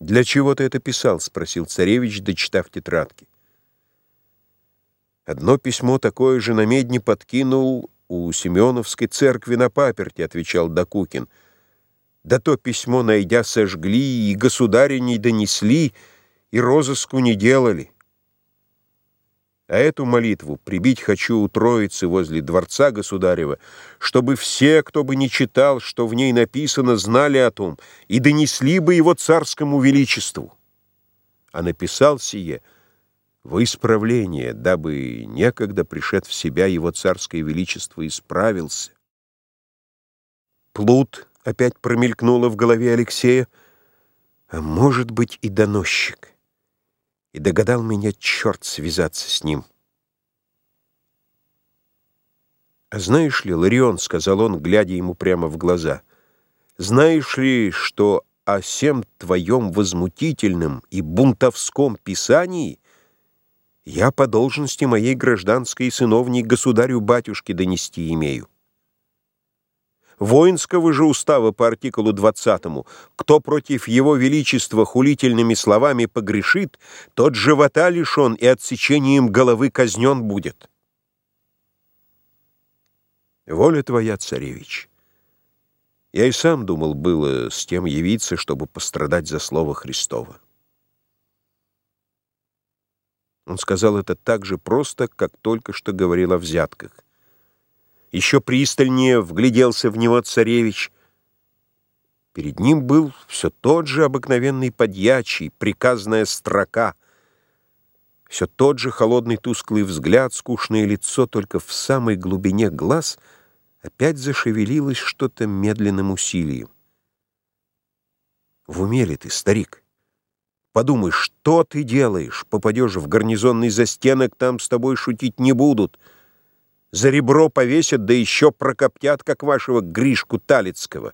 «Для чего ты это писал?» — спросил царевич, дочитав тетрадки. «Одно письмо такое же на медне подкинул у Семеновской церкви на паперти», — отвечал Докукин. «Да то письмо, найдя, сожгли, и государя не донесли, и розыску не делали». А эту молитву прибить хочу у Троицы возле дворца государева, чтобы все, кто бы не читал, что в ней написано, знали о том и донесли бы его царскому величеству. А написал сие во исправление, дабы некогда пришед в себя его царское величество исправился. Плут опять промелькнуло в голове Алексея, а может быть и доносчик и догадал меня черт связаться с ним. «А знаешь ли, Ларион, — сказал он, глядя ему прямо в глаза, — знаешь ли, что о всем твоем возмутительном и бунтовском писании я по должности моей гражданской сыновней государю-батюшке донести имею?» Воинского же устава по артикулу 20, кто против его величества хулительными словами погрешит, тот живота лишен и отсечением головы казнен будет. Воля твоя, царевич. Я и сам думал было с тем явиться, чтобы пострадать за слово Христово. Он сказал это так же просто, как только что говорил о взятках. Еще пристальнее вгляделся в него царевич. Перед ним был все тот же обыкновенный подьячий, приказная строка, все тот же холодный тусклый взгляд, скучное лицо, только в самой глубине глаз опять зашевелилось что-то медленным усилием. В уме ли ты, старик? Подумай, что ты делаешь? Попадешь в гарнизонный застенок, там с тобой шутить не будут — за ребро повесят, да еще прокоптят, как вашего Гришку Талицкого.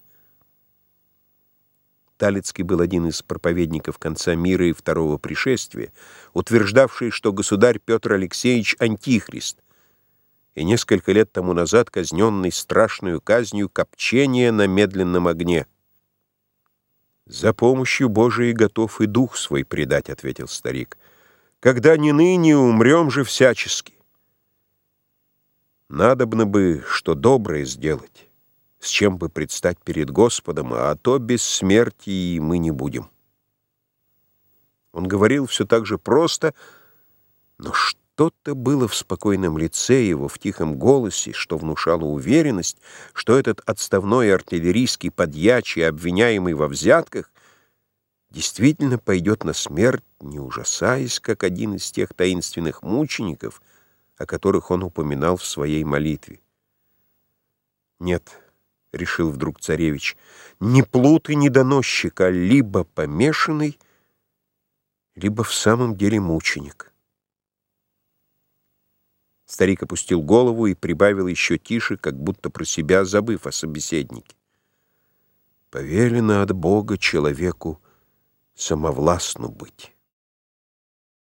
Талицкий был один из проповедников конца мира и второго пришествия, утверждавший, что государь Петр Алексеевич — антихрист, и несколько лет тому назад казненный страшную казнью копчения на медленном огне. «За помощью Божией готов и дух свой предать», — ответил старик. «Когда не ныне, умрем же всячески». Надобно бы что доброе сделать, с чем бы предстать перед Господом, а то без смерти и мы не будем. Он говорил все так же просто, но что-то было в спокойном лице его, в тихом голосе, что внушало уверенность, что этот отставной артиллерийский подьячий, обвиняемый во взятках, действительно пойдет на смерть, не ужасаясь, как один из тех таинственных мучеников — о которых он упоминал в своей молитве. «Нет», — решил вдруг царевич, — «не плут и не доносчик, а либо помешанный, либо в самом деле мученик». Старик опустил голову и прибавил еще тише, как будто про себя забыв о собеседнике. «Повелено от Бога человеку самовластну быть».